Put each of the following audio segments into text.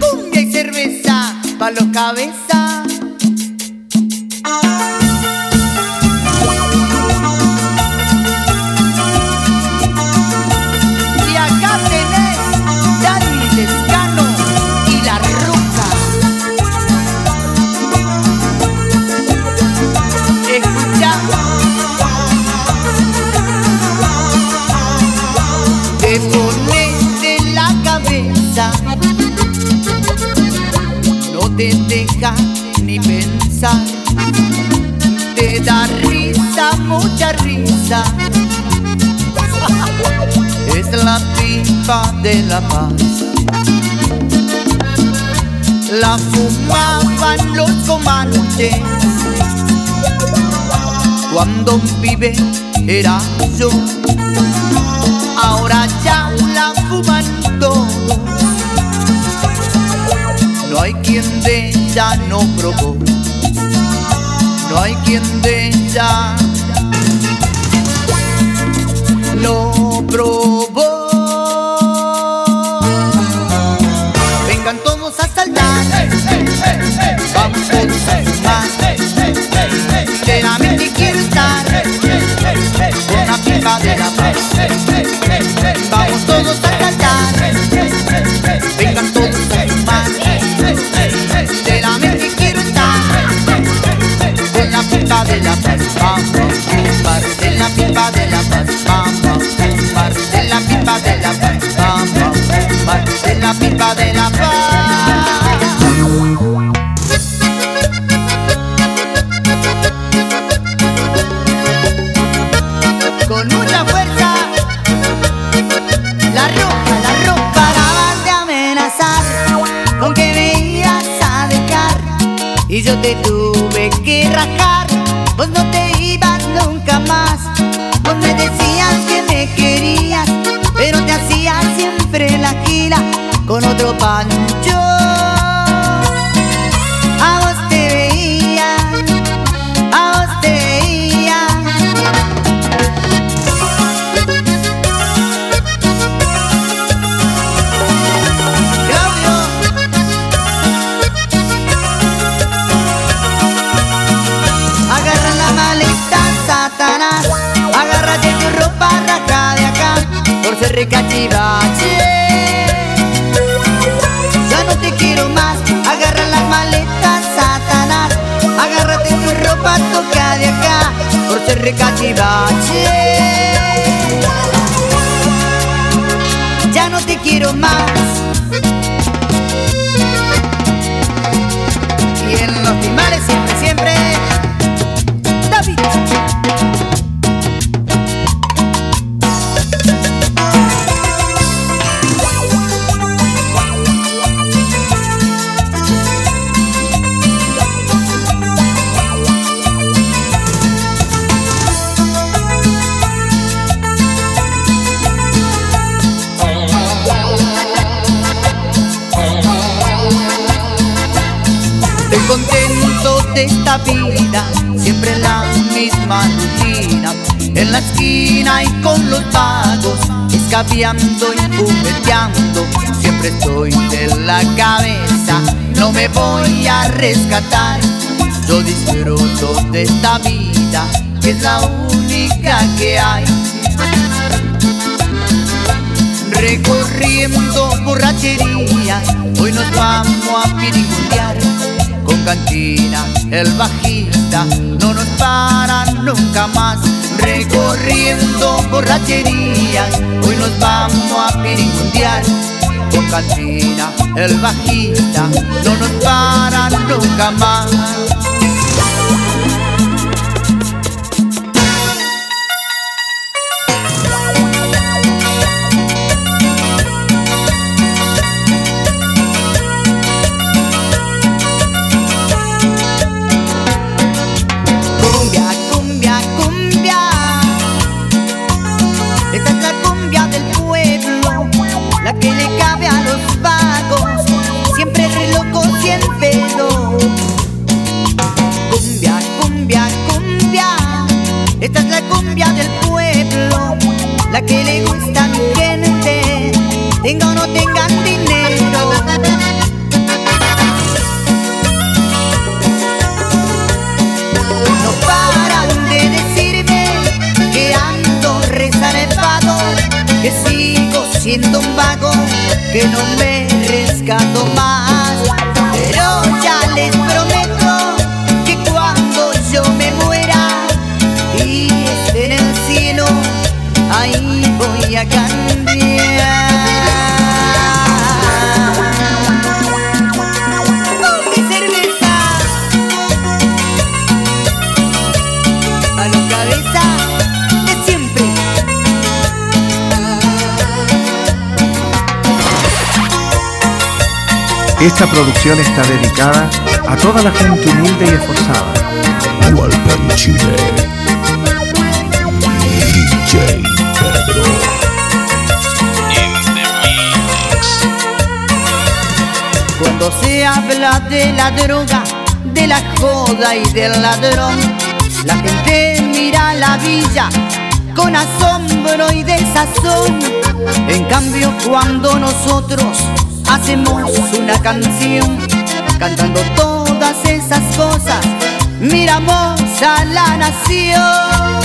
Cumbia y cerveza pa' los cabezas. No te deja ni pensar, te da risa, mucha risa. Es la pipa de la paz. La fumaban los comanches cuando pibe era yo ahora ya la quien de ella no probó, no hay quien de ella no probó. La pipa de la paz. De la pipa de la paz. De la pipa de la paz. con mucha fuerza. La roca, la roca. Parabas de amenazar con que me ibas a dejar Y yo te tuve que rajar. Recachivache. Ya no te quiero más Agarra las maletas, Satanás Agárrate tu ropa, toca de acá Por ser recachivache. Ya no te quiero más Y en los timales siempre, siempre. Estoy contento de esta vida, siempre la misma rutina. En la esquina y con los vagos, escabeando y fumeteando. Siempre estoy de la cabeza, no me voy a rescatar. Yo disfruto de esta vida, que es la única que hay. Recorriendo borrachería, hoy nos vamos a piringuear cantina, el bajista no nos para nunca más. Recorriendo borrachería, hoy nos vamos a piringuear con cantina, el bajista no nos para nunca más. tengan dinero. No paran de decirme que ando rezarepado, que sigo siendo un vago, que no me rescato más. Pero ya les prometo que cuando yo me muera y esté en el cielo, ahí voy a cambiar. Esta producción está dedicada a toda la gente humilde y esforzada. Walpen Chile. DJ Pedro. Cuando se habla de la droga, de la joda y del ladrón, la gente mira la villa con asombro y desazón. En cambio, cuando nosotros hacemos una canción cantando todas esas cosas. Miramos a la nación.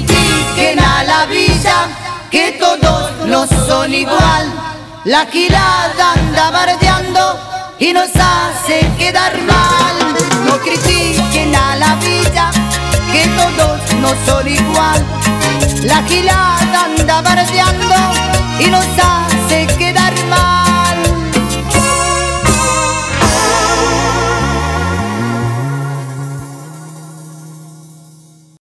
Critiquen a la vida, que todos no son igual. La gilada anda bardeando y nos hace quedar mal. No critiquen a la vida, que todos no son igual. La gilada anda bardeando y